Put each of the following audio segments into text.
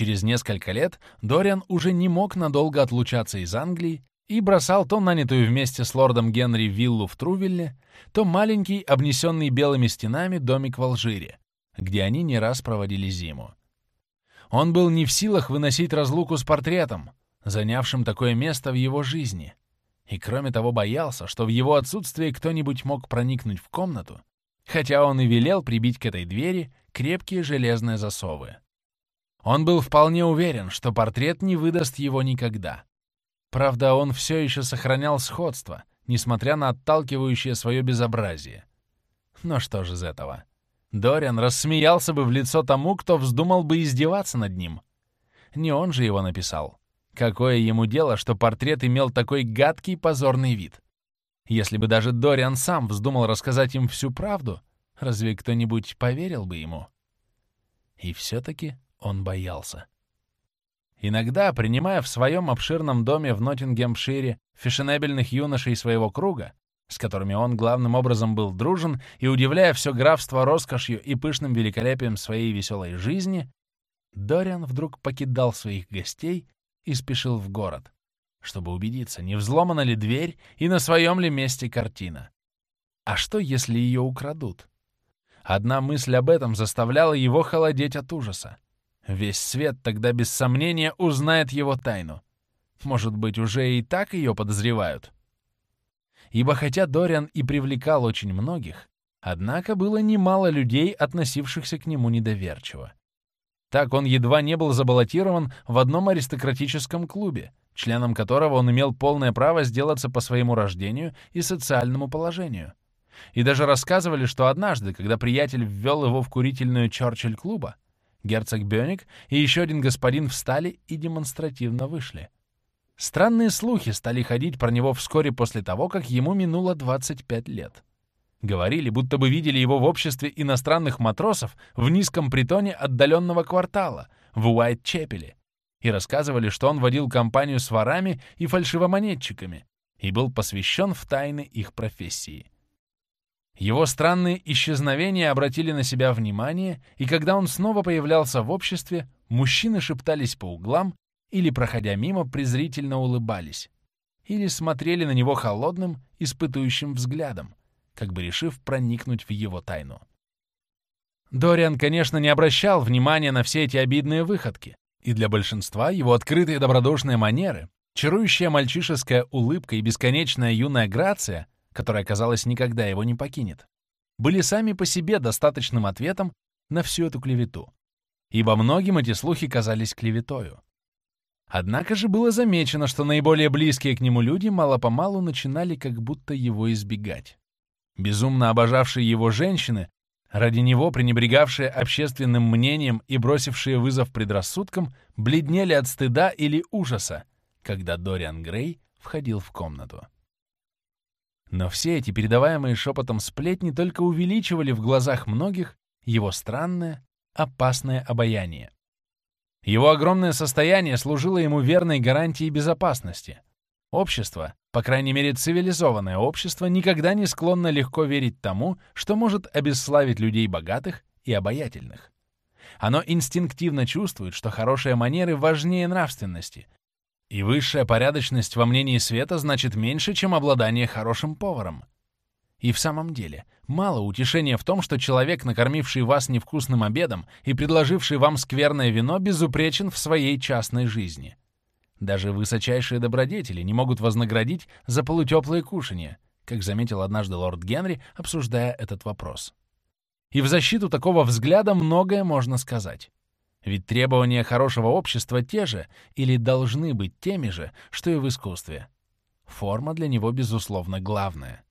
Через несколько лет Дориан уже не мог надолго отлучаться из Англии и бросал то нанятую вместе с лордом Генри виллу в Трувилле, то маленький, обнесенный белыми стенами домик в Алжире, где они не раз проводили зиму. Он был не в силах выносить разлуку с портретом, занявшим такое место в его жизни, и кроме того боялся, что в его отсутствие кто-нибудь мог проникнуть в комнату, хотя он и велел прибить к этой двери крепкие железные засовы. Он был вполне уверен, что портрет не выдаст его никогда. Правда, он все еще сохранял сходство, несмотря на отталкивающее свое безобразие. Но что же из этого? Дориан рассмеялся бы в лицо тому, кто вздумал бы издеваться над ним. Не он же его написал. Какое ему дело, что портрет имел такой гадкий позорный вид? Если бы даже Дориан сам вздумал рассказать им всю правду, разве кто-нибудь поверил бы ему? И все-таки он боялся. Иногда, принимая в своем обширном доме в Ноттингемшире фешенебельных юношей своего круга, с которыми он главным образом был дружен, и удивляя все графство роскошью и пышным великолепием своей веселой жизни, Дориан вдруг покидал своих гостей и спешил в город, чтобы убедиться, не взломана ли дверь и на своем ли месте картина. А что, если ее украдут? Одна мысль об этом заставляла его холодеть от ужаса. Весь свет тогда без сомнения узнает его тайну. Может быть, уже и так ее подозревают? Ибо хотя Дориан и привлекал очень многих, однако было немало людей, относившихся к нему недоверчиво. Так он едва не был забаллотирован в одном аристократическом клубе, членом которого он имел полное право сделаться по своему рождению и социальному положению. И даже рассказывали, что однажды, когда приятель ввел его в курительную Чорчилль-клуба, Герцог Бёник и еще один господин встали и демонстративно вышли. Странные слухи стали ходить про него вскоре после того, как ему минуло 25 лет. Говорили, будто бы видели его в обществе иностранных матросов в низком притоне отдаленного квартала, в Уайт-Чепеле, и рассказывали, что он водил компанию с ворами и фальшивомонетчиками и был посвящен в тайны их профессии. Его странные исчезновения обратили на себя внимание, и когда он снова появлялся в обществе, мужчины шептались по углам или, проходя мимо, презрительно улыбались, или смотрели на него холодным, испытующим взглядом, как бы решив проникнуть в его тайну. Дориан, конечно, не обращал внимания на все эти обидные выходки, и для большинства его открытые добродушные манеры, чарующая мальчишеская улыбка и бесконечная юная грация — которая, казалось, никогда его не покинет, были сами по себе достаточным ответом на всю эту клевету, ибо многим эти слухи казались клеветою. Однако же было замечено, что наиболее близкие к нему люди мало-помалу начинали как будто его избегать. Безумно обожавшие его женщины, ради него пренебрегавшие общественным мнением и бросившие вызов предрассудкам, бледнели от стыда или ужаса, когда Дориан Грей входил в комнату. Но все эти передаваемые шепотом сплетни только увеличивали в глазах многих его странное, опасное обаяние. Его огромное состояние служило ему верной гарантией безопасности. Общество, по крайней мере цивилизованное общество, никогда не склонно легко верить тому, что может обесславить людей богатых и обаятельных. Оно инстинктивно чувствует, что хорошие манеры важнее нравственности, и высшая порядочность во мнении света значит меньше, чем обладание хорошим поваром. И в самом деле, мало утешения в том, что человек, накормивший вас невкусным обедом и предложивший вам скверное вино, безупречен в своей частной жизни. Даже высочайшие добродетели не могут вознаградить за полутеплые кушанья, как заметил однажды лорд Генри, обсуждая этот вопрос. И в защиту такого взгляда многое можно сказать. Ведь требования хорошего общества те же или должны быть теми же, что и в искусстве. Форма для него, безусловно, главная.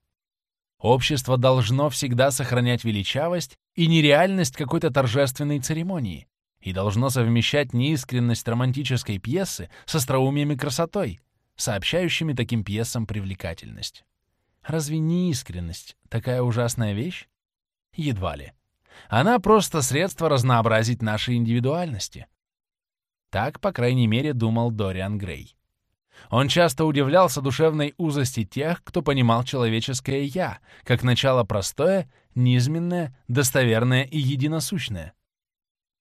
Общество должно всегда сохранять величавость и нереальность какой-то торжественной церемонии и должно совмещать неискренность романтической пьесы с остроумием и красотой, сообщающими таким пьесам привлекательность. Разве неискренность такая ужасная вещь? Едва ли. Она просто средство разнообразить наши индивидуальности. Так, по крайней мере, думал Дориан Грей. Он часто удивлялся душевной узости тех, кто понимал человеческое «я», как начало простое, низменное, достоверное и единосущное.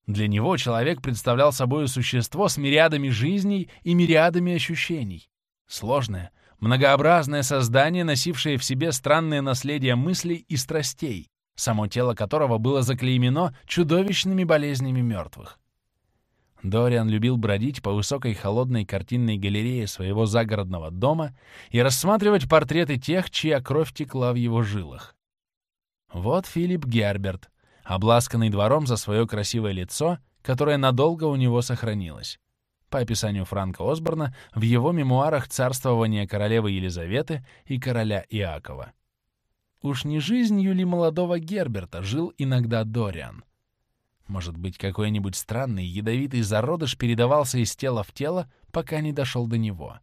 Для него человек представлял собой существо с мириадами жизней и мириадами ощущений. Сложное, многообразное создание, носившее в себе странное наследие мыслей и страстей, само тело которого было заклеймено чудовищными болезнями мертвых. Дориан любил бродить по высокой холодной картинной галерее своего загородного дома и рассматривать портреты тех, чья кровь текла в его жилах. Вот Филипп Герберт, обласканный двором за свое красивое лицо, которое надолго у него сохранилось. По описанию Франка Осборна в его мемуарах царствования королевы Елизаветы и короля Иакова. Уж не жизнью ли молодого Герберта жил иногда Дориан? Может быть, какой-нибудь странный ядовитый зародыш передавался из тела в тело, пока не дошел до него.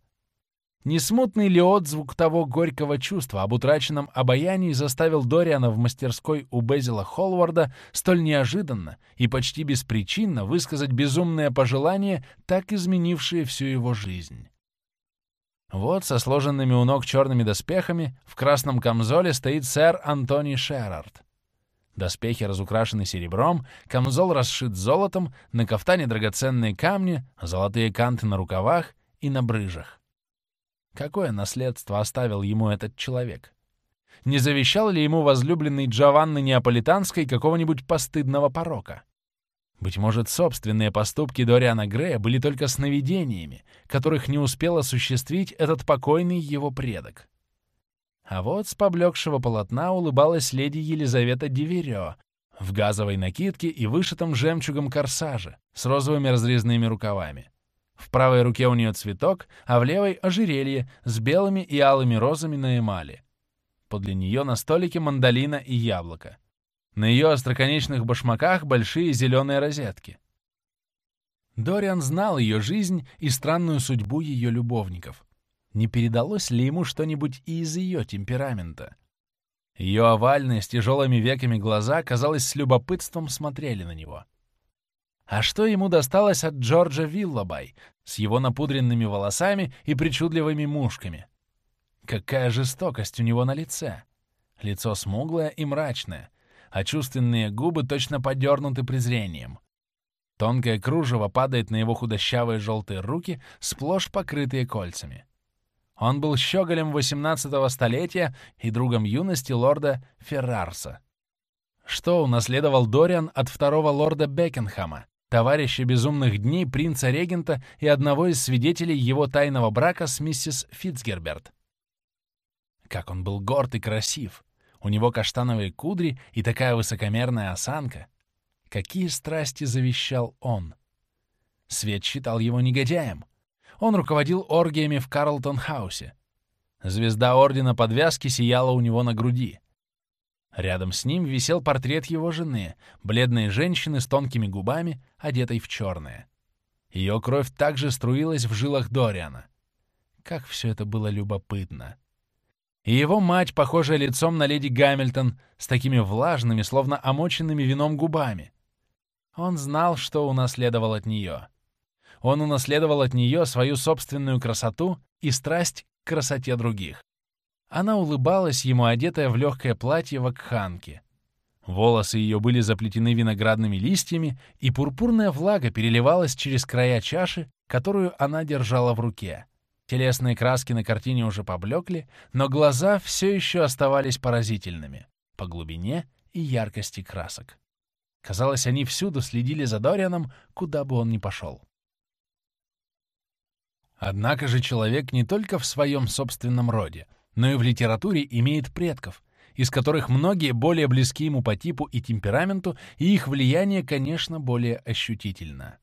Не смутный ли отзвук того горького чувства об утраченном обаянии заставил Дориана в мастерской у Безила Холварда столь неожиданно и почти беспричинно высказать безумное пожелание, так изменившее всю его жизнь? Вот со сложенными у ног черными доспехами в красном камзоле стоит сэр Антони Шерард. Доспехи разукрашены серебром, камзол расшит золотом, на кафтане драгоценные камни, золотые канты на рукавах и на брыжах. Какое наследство оставил ему этот человек? Не завещал ли ему возлюбленный Джованны Неаполитанской какого-нибудь постыдного порока? Быть может, собственные поступки Дориана Грея были только сновидениями, которых не успел осуществить этот покойный его предок. А вот с поблекшего полотна улыбалась леди Елизавета Диверё в газовой накидке и вышитом жемчугом корсаже с розовыми разрезными рукавами. В правой руке у нее цветок, а в левой — ожерелье с белыми и алыми розами на эмали. Подле нее на столике мандолина и яблоко. На ее остроконечных башмаках большие зеленые розетки. Дориан знал ее жизнь и странную судьбу ее любовников. Не передалось ли ему что-нибудь и из ее темперамента? Ее овальные с тяжелыми веками глаза, казалось, с любопытством смотрели на него. А что ему досталось от Джорджа Виллабай с его напудренными волосами и причудливыми мушками? Какая жестокость у него на лице! Лицо смуглое и мрачное, а чувственные губы точно подернуты презрением. Тонкое кружево падает на его худощавые желтые руки, сплошь покрытые кольцами. Он был щеголем XVIII столетия и другом юности лорда Феррарса. Что унаследовал Дориан от второго лорда Бекенхама, товарища безумных дней принца-регента и одного из свидетелей его тайного брака с миссис Фитцгерберт. Как он был горд и красив! У него каштановые кудри и такая высокомерная осанка. Какие страсти завещал он! Свет считал его негодяем. Он руководил оргиями в Карлтон-хаусе. Звезда ордена подвязки сияла у него на груди — Рядом с ним висел портрет его жены, бледной женщины с тонкими губами, одетой в черное. Ее кровь также струилась в жилах Дориана. Как все это было любопытно. И его мать, похожая лицом на леди Гамильтон, с такими влажными, словно омоченными вином губами. Он знал, что унаследовал от нее. Он унаследовал от нее свою собственную красоту и страсть к красоте других. Она улыбалась ему, одетая в легкое платье вакханки. Волосы ее были заплетены виноградными листьями, и пурпурная влага переливалась через края чаши, которую она держала в руке. Телесные краски на картине уже поблекли, но глаза все еще оставались поразительными по глубине и яркости красок. Казалось, они всюду следили за Дорианом, куда бы он ни пошел. Однако же человек не только в своем собственном роде, но и в литературе имеет предков, из которых многие более близки ему по типу и темпераменту, и их влияние, конечно, более ощутительно.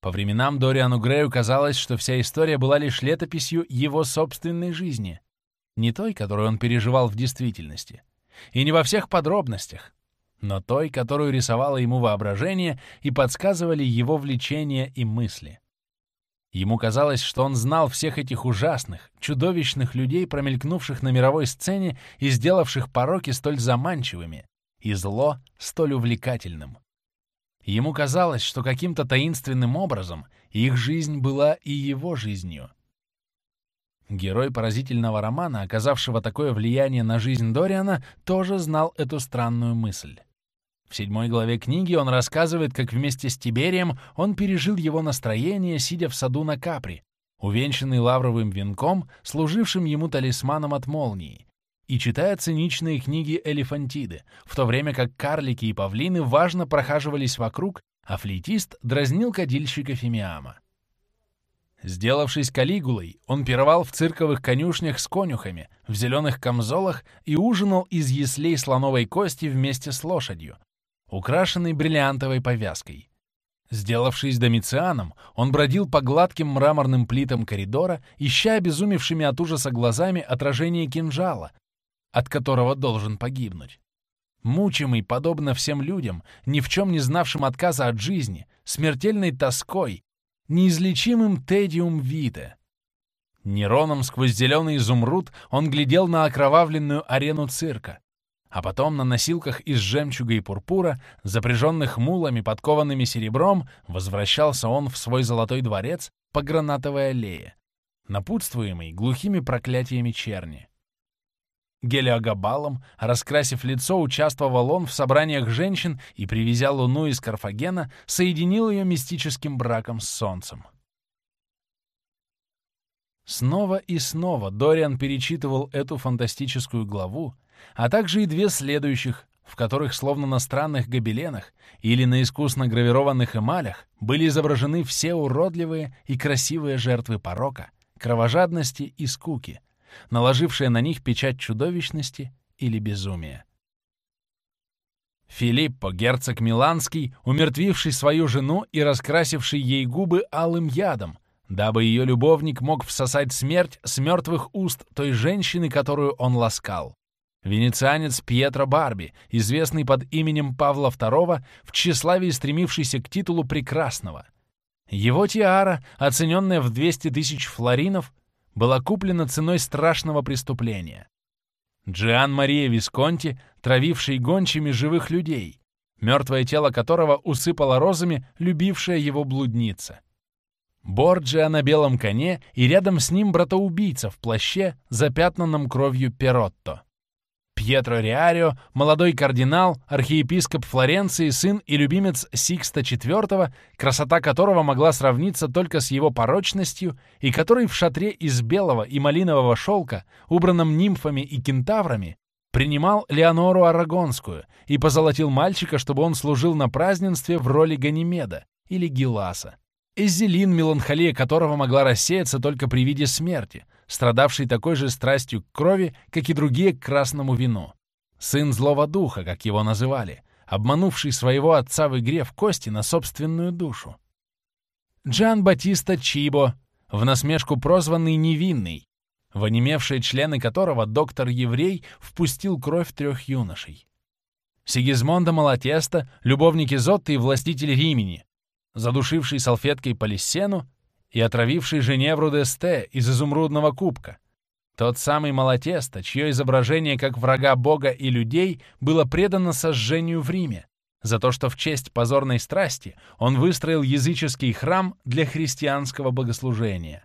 По временам Дориану Грею казалось, что вся история была лишь летописью его собственной жизни, не той, которую он переживал в действительности, и не во всех подробностях, но той, которую рисовало ему воображение и подсказывали его влечения и мысли. Ему казалось, что он знал всех этих ужасных, чудовищных людей, промелькнувших на мировой сцене и сделавших пороки столь заманчивыми и зло столь увлекательным. Ему казалось, что каким-то таинственным образом их жизнь была и его жизнью. Герой поразительного романа, оказавшего такое влияние на жизнь Дориана, тоже знал эту странную мысль. В седьмой главе книги он рассказывает, как вместе с Тиберием он пережил его настроение, сидя в саду на Капри, увенчанный лавровым венком, служившим ему талисманом от молнии, и читая циничные книги Элефантиды, в то время как карлики и павлины важно прохаживались вокруг, а флейтист дразнил кадильщика Фимиама. Сделавшись калигулой, он пировал в цирковых конюшнях с конюхами, в зеленых камзолах и ужинал из яслей слоновой кости вместе с лошадью, украшенной бриллиантовой повязкой. Сделавшись домицианом, он бродил по гладким мраморным плитам коридора, ища обезумевшими от ужаса глазами отражение кинжала, от которого должен погибнуть. Мучимый, подобно всем людям, ни в чем не знавшим отказа от жизни, смертельной тоской, неизлечимым тедиум вите. Нероном сквозь зеленый изумруд он глядел на окровавленную арену цирка, а потом на носилках из жемчуга и пурпура, запряженных мулами, подкованными серебром, возвращался он в свой золотой дворец по гранатовой аллее, напутствуемый глухими проклятиями черни. Гелиогабалом, раскрасив лицо, участвовал он в собраниях женщин и, привезя луну из Карфагена, соединил ее мистическим браком с солнцем. Снова и снова Дориан перечитывал эту фантастическую главу, а также и две следующих, в которых, словно на странных гобеленах или на искусно гравированных эмалях, были изображены все уродливые и красивые жертвы порока, кровожадности и скуки, наложившие на них печать чудовищности или безумия. Филиппо, герцог Миланский, умертвивший свою жену и раскрасивший ей губы алым ядом, дабы ее любовник мог всосать смерть с мертвых уст той женщины, которую он ласкал. Венецианец Пьетро Барби, известный под именем Павла II, в тщеславии стремившийся к титулу прекрасного. Его тиара, оцененная в 200 тысяч флоринов, была куплена ценой страшного преступления. Джиан Мария Висконти, травивший гончими живых людей, мертвое тело которого усыпала розами любившая его блудница. Борджиа на белом коне и рядом с ним братоубийца в плаще, запятнанном кровью Перотто. Пьетро Риарио, молодой кардинал, архиепископ Флоренции, сын и любимец Сикста IV, красота которого могла сравниться только с его порочностью, и который в шатре из белого и малинового шелка, убранном нимфами и кентаврами, принимал Леонору Арагонскую и позолотил мальчика, чтобы он служил на празднестве в роли Ганимеда или Геласа. Эзелин, меланхолия которого могла рассеяться только при виде смерти, страдавший такой же страстью к крови, как и другие к красному вину. Сын злого духа, как его называли, обманувший своего отца в игре в кости на собственную душу. Джан Батиста Чибо, в насмешку прозванный Невинный, в онемевшие члены которого доктор-еврей впустил кровь трех юношей. Сигизмонда Малатеста, любовник Изотты и властитель Римени, задушивший салфеткой Полиссену и отравивший Женевру Десте из изумрудного кубка. Тот самый Малатеста, чье изображение как врага Бога и людей было предано сожжению в Риме, за то, что в честь позорной страсти он выстроил языческий храм для христианского богослужения.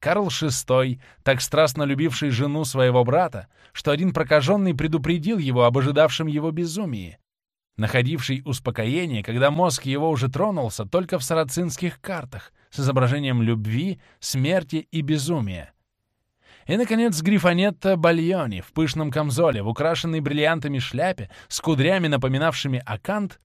Карл VI, так страстно любивший жену своего брата, что один прокаженный предупредил его об ожидавшем его безумии, находивший успокоение, когда мозг его уже тронулся только в сарацинских картах с изображением любви, смерти и безумия. И, наконец, Грифонетто Бальони в пышном камзоле, в украшенной бриллиантами шляпе, с кудрями, напоминавшими Акант,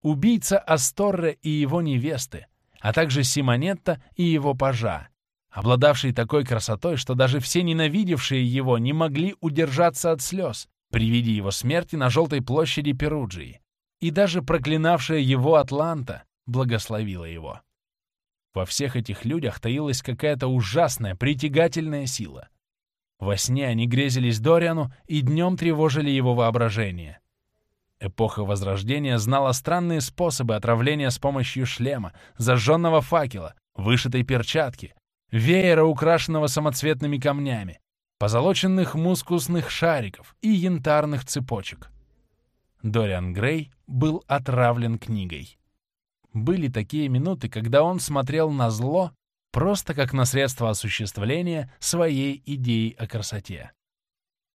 убийца Асторре и его невесты, а также Симонетто и его пажа, обладавший такой красотой, что даже все ненавидевшие его не могли удержаться от слез при виде его смерти на Желтой площади Перуджии и даже проклинавшая его Атланта благословила его. Во всех этих людях таилась какая-то ужасная, притягательная сила. Во сне они грезились Дориану и днем тревожили его воображение. Эпоха Возрождения знала странные способы отравления с помощью шлема, зажженного факела, вышитой перчатки, веера, украшенного самоцветными камнями, позолоченных мускусных шариков и янтарных цепочек. Дориан Грей был отравлен книгой. Были такие минуты, когда он смотрел на зло просто как на средство осуществления своей идеи о красоте.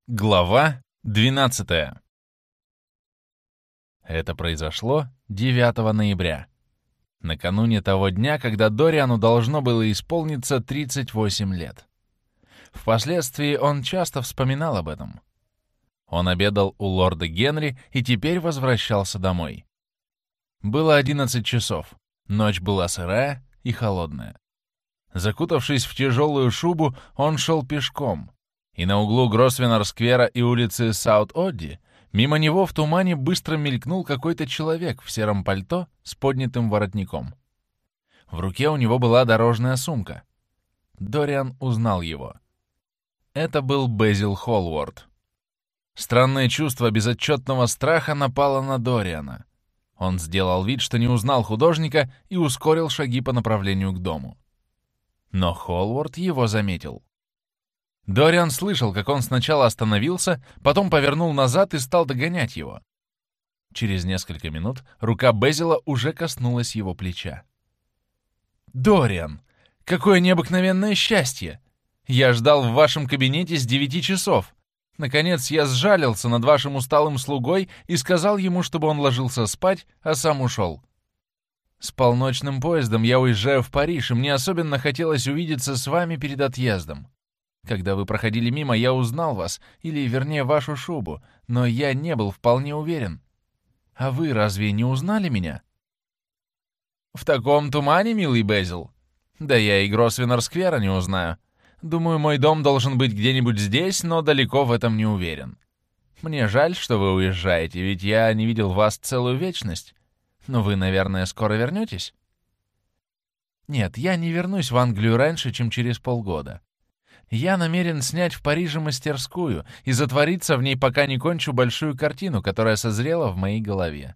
Глава 12 Это произошло 9 ноября, накануне того дня, когда Дориану должно было исполниться 38 лет. Впоследствии он часто вспоминал об этом. Он обедал у лорда Генри и теперь возвращался домой. Было 11 часов, ночь была сырая и холодная. Закутавшись в тяжелую шубу, он шел пешком, и на углу Гросвеннер-сквера и улицы Саут-Одди Мимо него в тумане быстро мелькнул какой-то человек в сером пальто с поднятым воротником. В руке у него была дорожная сумка. Дориан узнал его. Это был Безил Холворд. Странное чувство безотчетного страха напало на Дориана. Он сделал вид, что не узнал художника и ускорил шаги по направлению к дому. Но Холворд его заметил. Дориан слышал, как он сначала остановился, потом повернул назад и стал догонять его. Через несколько минут рука Безила уже коснулась его плеча. «Дориан, какое необыкновенное счастье! Я ждал в вашем кабинете с девяти часов. Наконец я сжалился над вашим усталым слугой и сказал ему, чтобы он ложился спать, а сам ушел. С полночным поездом я уезжаю в Париж, и мне особенно хотелось увидеться с вами перед отъездом. Когда вы проходили мимо, я узнал вас, или, вернее, вашу шубу, но я не был вполне уверен. А вы разве не узнали меня?» «В таком тумане, милый Безил? Да я и Гросвеннер-сквера не узнаю. Думаю, мой дом должен быть где-нибудь здесь, но далеко в этом не уверен. Мне жаль, что вы уезжаете, ведь я не видел вас целую вечность. Но вы, наверное, скоро вернетесь?» «Нет, я не вернусь в Англию раньше, чем через полгода. Я намерен снять в Париже мастерскую и затвориться в ней, пока не кончу большую картину, которая созрела в моей голове.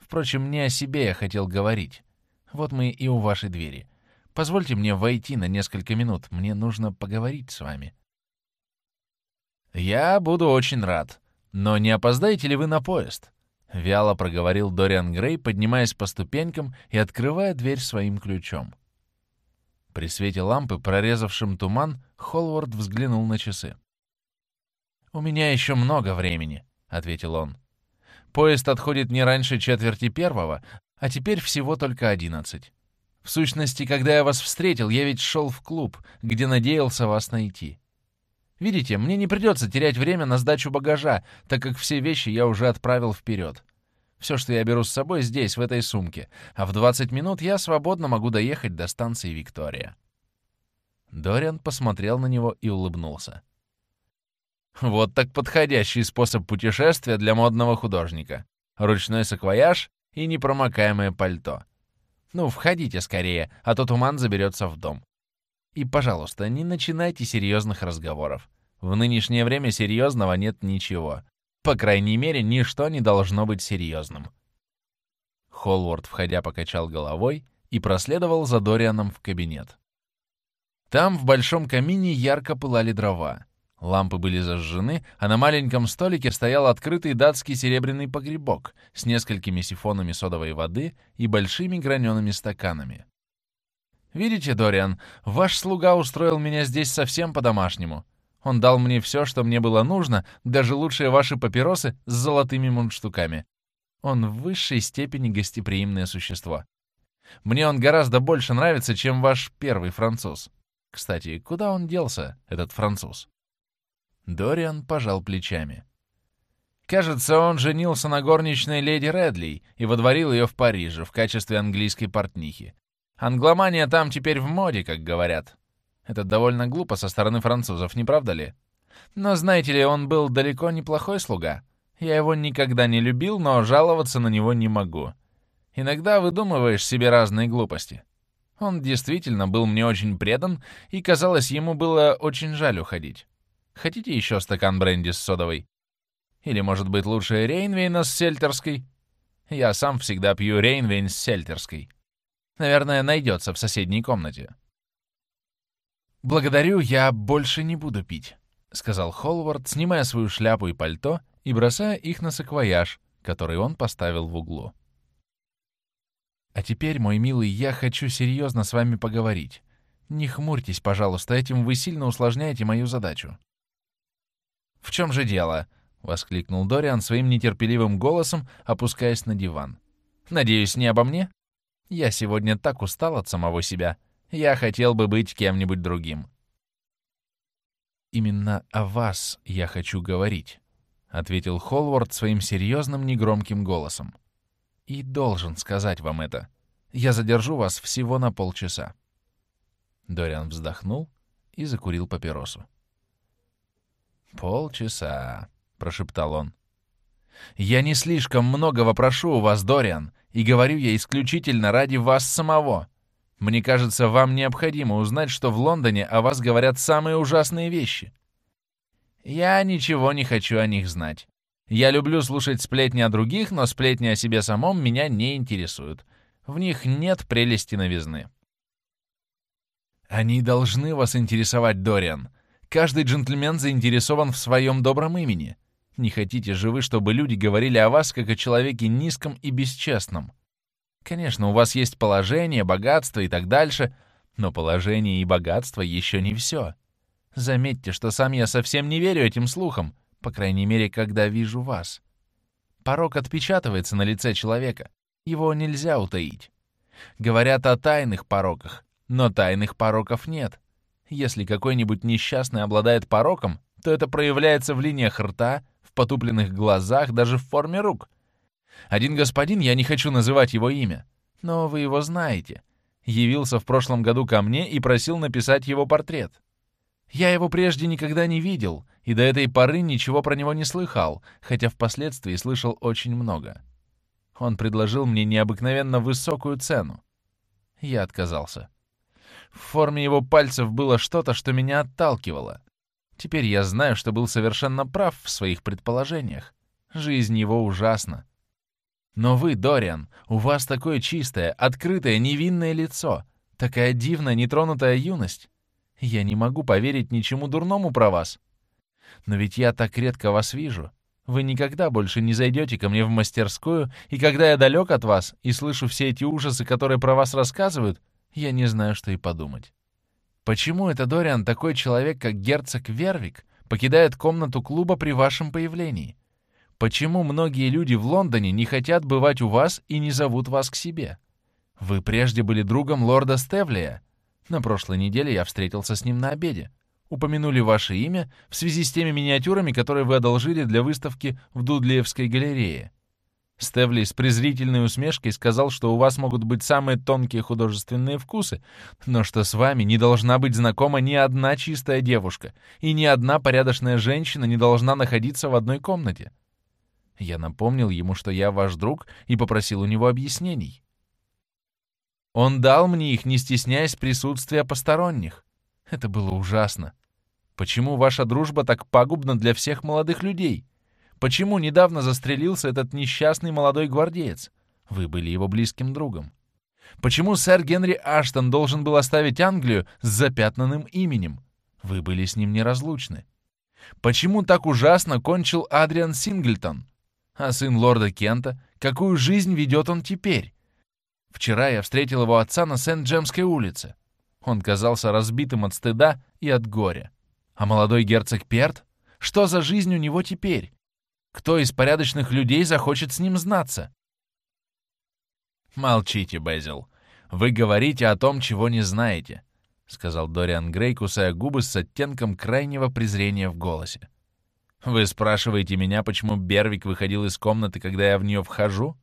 Впрочем, не о себе я хотел говорить. Вот мы и у вашей двери. Позвольте мне войти на несколько минут. Мне нужно поговорить с вами. Я буду очень рад. Но не опоздаете ли вы на поезд? Вяло проговорил Дориан Грей, поднимаясь по ступенькам и открывая дверь своим ключом. При свете лампы, прорезавшем туман, Холвард взглянул на часы. «У меня еще много времени», — ответил он. «Поезд отходит не раньше четверти первого, а теперь всего только одиннадцать. В сущности, когда я вас встретил, я ведь шел в клуб, где надеялся вас найти. Видите, мне не придется терять время на сдачу багажа, так как все вещи я уже отправил вперед. Все, что я беру с собой, здесь, в этой сумке, а в 20 минут я свободно могу доехать до станции Виктория». Дориан посмотрел на него и улыбнулся. «Вот так подходящий способ путешествия для модного художника. Ручной саквояж и непромокаемое пальто. Ну, входите скорее, а то туман заберется в дом. И, пожалуйста, не начинайте серьезных разговоров. В нынешнее время серьезного нет ничего. По крайней мере, ничто не должно быть серьезным. Холвард, входя, покачал головой и проследовал за Дорианом в кабинет. Там в большом камине ярко пылали дрова. Лампы были зажжены, а на маленьком столике стоял открытый датский серебряный погребок с несколькими сифонами содовой воды и большими гранеными стаканами. «Видите, Дориан, ваш слуга устроил меня здесь совсем по-домашнему. Он дал мне все, что мне было нужно, даже лучшие ваши папиросы с золотыми мундштуками. Он в высшей степени гостеприимное существо. Мне он гораздо больше нравится, чем ваш первый француз. Кстати, куда он делся, этот француз? Дориан пожал плечами. Кажется, он женился на горничной леди Редли и водворил ее в Париже в качестве английской портнихи. Англомания там теперь в моде, как говорят. Это довольно глупо со стороны французов, не правда ли? Но, знаете ли, он был далеко неплохой слуга. Я его никогда не любил, но жаловаться на него не могу. Иногда выдумываешь себе разные глупости. Он действительно был мне очень предан, и, казалось, ему было очень жаль уходить. Хотите еще стакан бренди с содовой? Или, может быть, лучше Рейнвейна с сельтерской? Я сам всегда пью Рейнвейн с сельтерской. Наверное, найдется в соседней комнате. «Благодарю, я больше не буду пить», — сказал Холвард, снимая свою шляпу и пальто и бросая их на саквояж, который он поставил в углу. А теперь, мой милый, я хочу серьезно с вами поговорить. Не хмурьтесь, пожалуйста, этим вы сильно усложняете мою задачу. В чем же дело? — воскликнул Дориан своим нетерпеливым голосом, опускаясь на диван. «Надеюсь, не обо мне? Я сегодня так устал от самого себя. Я хотел бы быть кем-нибудь другим». «Именно о вас я хочу говорить», — ответил Холвард своим серьезным негромким голосом. «И должен сказать вам это. Я задержу вас всего на полчаса». Дориан вздохнул и закурил папиросу. «Полчаса», — прошептал он. «Я не слишком многого прошу у вас, Дориан, и говорю я исключительно ради вас самого. Мне кажется, вам необходимо узнать, что в Лондоне о вас говорят самые ужасные вещи. Я ничего не хочу о них знать. Я люблю слушать сплетни о других, но сплетни о себе самом меня не интересуют. В них нет прелести новизны. Они должны вас интересовать, Дориан. Каждый джентльмен заинтересован в своем добром имени. Не хотите же вы, чтобы люди говорили о вас как о человеке низком и бесчестном? Конечно, у вас есть положение, богатство и так дальше, но положение и богатство еще не все. Заметьте, что сам я совсем не верю этим слухам, по крайней мере, когда вижу вас. Порог отпечатывается на лице человека, его нельзя утаить. Говорят о тайных пороках, но тайных пороков нет. Если какой-нибудь несчастный обладает пороком, то это проявляется в линиях рта, в потупленных глазах, даже в форме рук — один господин, я не хочу называть его имя, но вы его знаете, явился в прошлом году ко мне и просил написать его портрет. Я его прежде никогда не видел, и до этой поры ничего про него не слыхал, хотя впоследствии слышал очень много. Он предложил мне необыкновенно высокую цену. Я отказался. В форме его пальцев было что-то, что меня отталкивало. Теперь я знаю, что был совершенно прав в своих предположениях. Жизнь его ужасна. Но вы, Дориан, у вас такое чистое, открытое, невинное лицо, такая дивная, нетронутая юность. Я не могу поверить ничему дурному про вас. Но ведь я так редко вас вижу. Вы никогда больше не зайдете ко мне в мастерскую, и когда я далек от вас и слышу все эти ужасы, которые про вас рассказывают, я не знаю, что и подумать. Почему это Дориан, такой человек, как герцог Вервик, покидает комнату клуба при вашем появлении? Почему многие люди в Лондоне не хотят бывать у вас и не зовут вас к себе? Вы прежде были другом лорда Стевлия. На прошлой неделе я встретился с ним на обеде. Упомянули ваше имя в связи с теми миниатюрами, которые вы одолжили для выставки в Дудлиевской галерее. Стевли с презрительной усмешкой сказал, что у вас могут быть самые тонкие художественные вкусы, но что с вами не должна быть знакома ни одна чистая девушка, и ни одна порядочная женщина не должна находиться в одной комнате. Я напомнил ему, что я ваш друг, и попросил у него объяснений. Он дал мне их, не стесняясь присутствия посторонних. Это было ужасно. Почему ваша дружба так пагубна для всех молодых людей? Почему недавно застрелился этот несчастный молодой гвардеец? Вы были его близким другом. Почему сэр Генри Аштон должен был оставить Англию с запятнанным именем? Вы были с ним неразлучны. Почему так ужасно кончил Адриан Синглтон? А сын лорда Кента, какую жизнь ведет он теперь? Вчера я встретил его отца на Сент-Джемской улице. Он казался разбитым от стыда и от горя. А молодой герцог Перт? Что за жизнь у него теперь? Кто из порядочных людей захочет с ним знаться? «Молчите, Безил. Вы говорите о том, чего не знаете», — сказал Дориан Грей, кусая губы с оттенком крайнего презрения в голосе. Вы спрашиваете меня, почему Бервик выходил из комнаты, когда я в нее вхожу?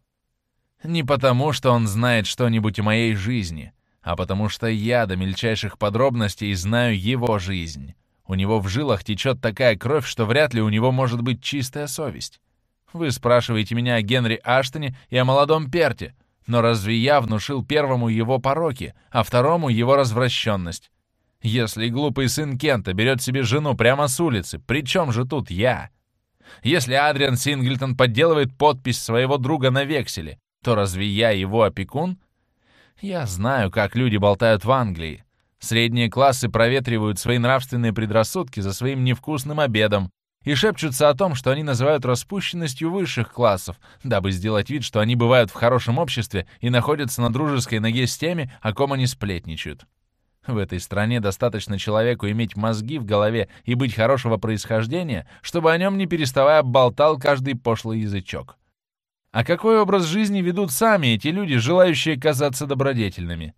Не потому, что он знает что-нибудь о моей жизни, а потому что я до мельчайших подробностей знаю его жизнь. У него в жилах течет такая кровь, что вряд ли у него может быть чистая совесть. Вы спрашиваете меня о Генри Аштоне и о молодом Перте, но разве я внушил первому его пороки, а второму его развращенность? Если глупый сын Кента берет себе жену прямо с улицы, при чем же тут я? Если Адриан Синглтон подделывает подпись своего друга на векселе, то разве я его опекун? Я знаю, как люди болтают в Англии. Средние классы проветривают свои нравственные предрассудки за своим невкусным обедом и шепчутся о том, что они называют распущенностью высших классов, дабы сделать вид, что они бывают в хорошем обществе и находятся на дружеской ноге с теми, о ком они сплетничают. В этой стране достаточно человеку иметь мозги в голове и быть хорошего происхождения, чтобы о нем не переставая болтал каждый пошлый язычок. А какой образ жизни ведут сами эти люди, желающие казаться добродетельными?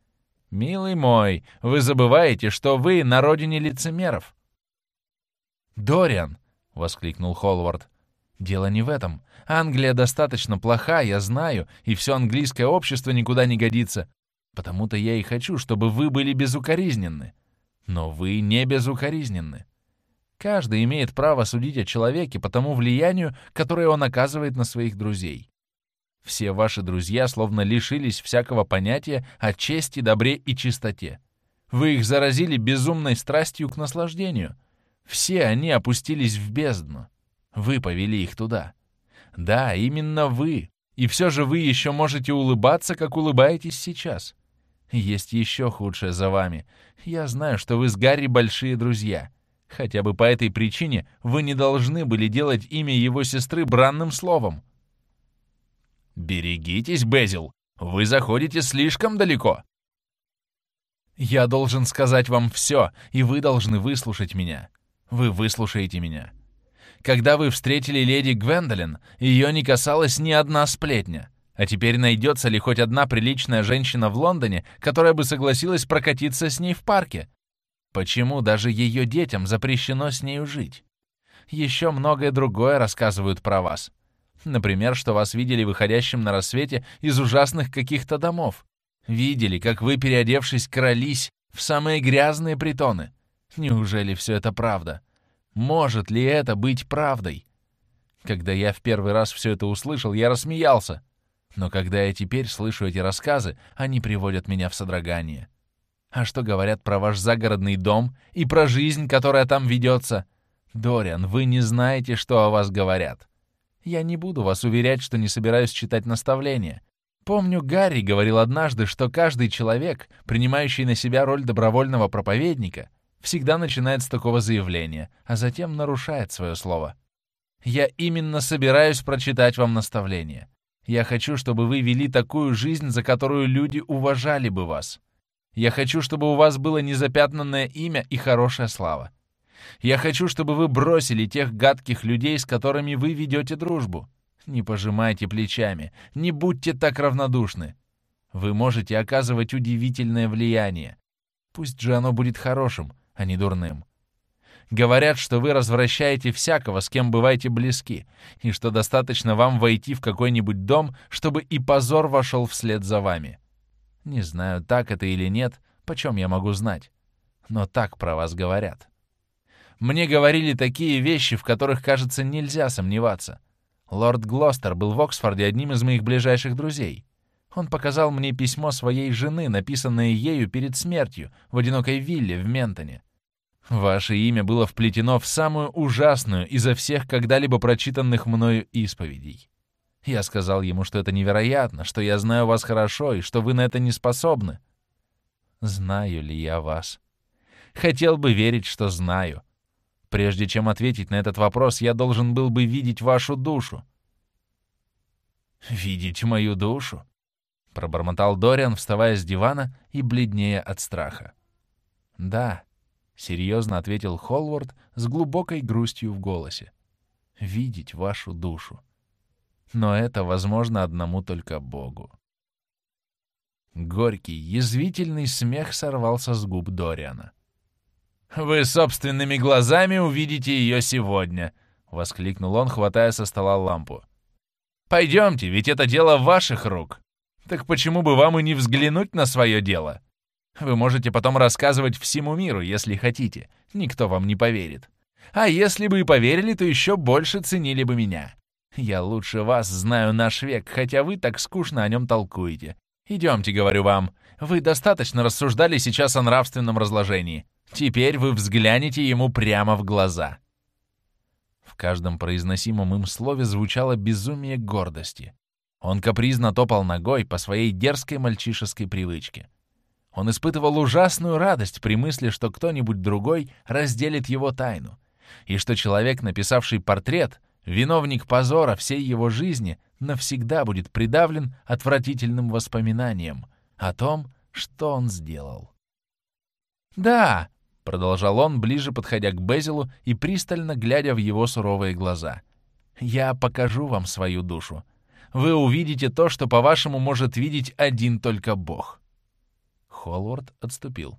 Милый мой, вы забываете, что вы на родине лицемеров. «Дориан!» — воскликнул Холвард. «Дело не в этом. Англия достаточно плоха, я знаю, и все английское общество никуда не годится. Потому-то я и хочу, чтобы вы были безукоризненны. Но вы не безукоризненны. Каждый имеет право судить о человеке по тому влиянию, которое он оказывает на своих друзей. Все ваши друзья словно лишились всякого понятия о чести, добре и чистоте. Вы их заразили безумной страстью к наслаждению. Все они опустились в бездну. Вы повели их туда. Да, именно вы. И все же вы еще можете улыбаться, как улыбаетесь сейчас. Есть еще худшее за вами. Я знаю, что вы с Гарри большие друзья. Хотя бы по этой причине вы не должны были делать имя его сестры бранным словом. «Берегитесь, Безил! Вы заходите слишком далеко!» «Я должен сказать вам все, и вы должны выслушать меня. Вы выслушаете меня. Когда вы встретили леди Гвендолин, ее не касалась ни одна сплетня. А теперь найдется ли хоть одна приличная женщина в Лондоне, которая бы согласилась прокатиться с ней в парке? Почему даже ее детям запрещено с нею жить? Еще многое другое рассказывают про вас. Например, что вас видели выходящим на рассвете из ужасных каких-то домов. Видели, как вы, переодевшись, крались в самые грязные притоны. Неужели все это правда? Может ли это быть правдой? Когда я в первый раз все это услышал, я рассмеялся. Но когда я теперь слышу эти рассказы, они приводят меня в содрогание. А что говорят про ваш загородный дом и про жизнь, которая там ведется? Дориан, вы не знаете, что о вас говорят. Я не буду вас уверять, что не собираюсь читать наставления. Помню, Гарри говорил однажды, что каждый человек, принимающий на себя роль добровольного проповедника, всегда начинает с такого заявления, а затем нарушает свое слово. Я именно собираюсь прочитать вам наставление. Я хочу, чтобы вы вели такую жизнь, за которую люди уважали бы вас. Я хочу, чтобы у вас было незапятнанное имя и хорошая слава. Я хочу, чтобы вы бросили тех гадких людей, с которыми вы ведете дружбу. Не пожимайте плечами, не будьте так равнодушны. Вы можете оказывать удивительное влияние. Пусть же оно будет хорошим, а не дурным. Говорят, что вы развращаете всякого, с кем бываете близки, и что достаточно вам войти в какой-нибудь дом, чтобы и позор вошел вслед за вами. Не знаю, так это или нет, почем я могу знать. Но так про вас говорят. Мне говорили такие вещи, в которых, кажется, нельзя сомневаться. Лорд Глостер был в Оксфорде одним из моих ближайших друзей. Он показал мне письмо своей жены, написанное ею перед смертью в одинокой вилле в Ментоне. Ваше имя было вплетено в самую ужасную изо всех когда-либо прочитанных мною исповедей. Я сказал ему, что это невероятно, что я знаю вас хорошо и что вы на это не способны. Знаю ли я вас? Хотел бы верить, что знаю. Прежде чем ответить на этот вопрос, я должен был бы видеть вашу душу. «Видеть мою душу?» — пробормотал Дориан, вставая с дивана и бледнее от страха. «Да», — серьезно ответил Холвард с глубокой грустью в голосе. «Видеть вашу душу. Но это возможно одному только Богу». Горький, язвительный смех сорвался с губ Дориана. «Вы собственными глазами увидите ее сегодня», — воскликнул он, хватая со стола лампу. «Пойдемте, ведь это дело ваших рук. Так почему бы вам и не взглянуть на свое дело? Вы можете потом рассказывать всему миру, если хотите. Никто вам не поверит. А если бы и поверили, то еще больше ценили бы меня. Я лучше вас знаю наш век, хотя вы так скучно о нем толкуете. Идемте, говорю вам. Вы достаточно рассуждали сейчас о нравственном разложении. Теперь вы взглянете ему прямо в глаза». В каждом произносимом им слове звучало безумие гордости. Он капризно топал ногой по своей дерзкой мальчишеской привычке. Он испытывал ужасную радость при мысли, что кто-нибудь другой разделит его тайну, и что человек, написавший портрет, виновник позора всей его жизни, навсегда будет придавлен отвратительным воспоминанием о том, что он сделал. Да, продолжал он, ближе подходя к Безилу и пристально глядя в его суровые глаза. Я покажу вам свою душу. Вы увидите то, что, по-вашему, может видеть один только Бог. Холвард отступил.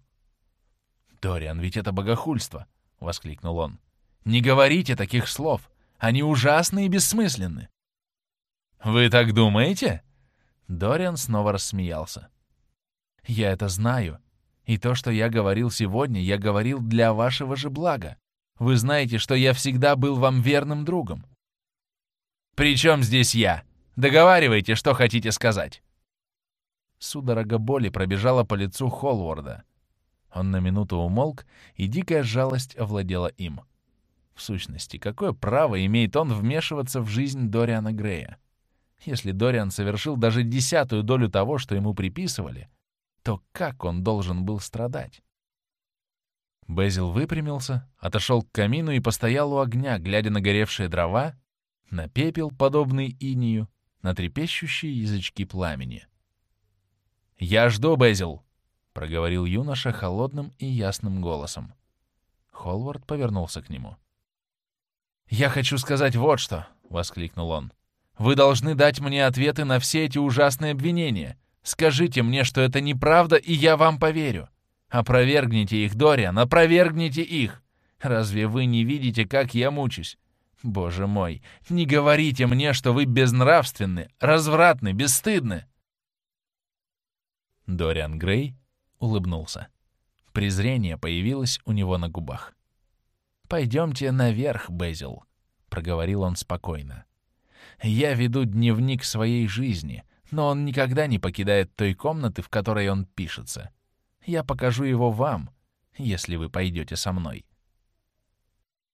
«Дориан, ведь это богохульство!» — воскликнул он. «Не говорите таких слов! Они ужасны и бессмысленны!» «Вы так думаете?» Дориан снова рассмеялся. «Я это знаю. И то, что я говорил сегодня, я говорил для вашего же блага. Вы знаете, что я всегда был вам верным другом». «При чем здесь я? Договаривайте, что хотите сказать». Судорога боли пробежала по лицу Холварда. Он на минуту умолк, и дикая жалость овладела им. В сущности, какое право имеет он вмешиваться в жизнь Дориана Грея? Если Дориан совершил даже десятую долю того, что ему приписывали, то как он должен был страдать? Безил выпрямился, отошел к камину и постоял у огня, глядя на горевшие дрова, на пепел, подобный инию, на трепещущие язычки пламени. «Я жду, Безил!» — проговорил юноша холодным и ясным голосом. Холвард повернулся к нему. «Я хочу сказать вот что!» — воскликнул он. Вы должны дать мне ответы на все эти ужасные обвинения. Скажите мне, что это неправда, и я вам поверю. Опровергните их, Дориан, опровергните их. Разве вы не видите, как я мучусь? Боже мой, не говорите мне, что вы безнравственны, развратны, бесстыдны. Дориан Грей улыбнулся. Презрение появилось у него на губах. «Пойдемте наверх, Безил», — проговорил он спокойно. Я веду дневник своей жизни, но он никогда не покидает той комнаты, в которой он пишется. Я покажу его вам, если вы пойдете со мной.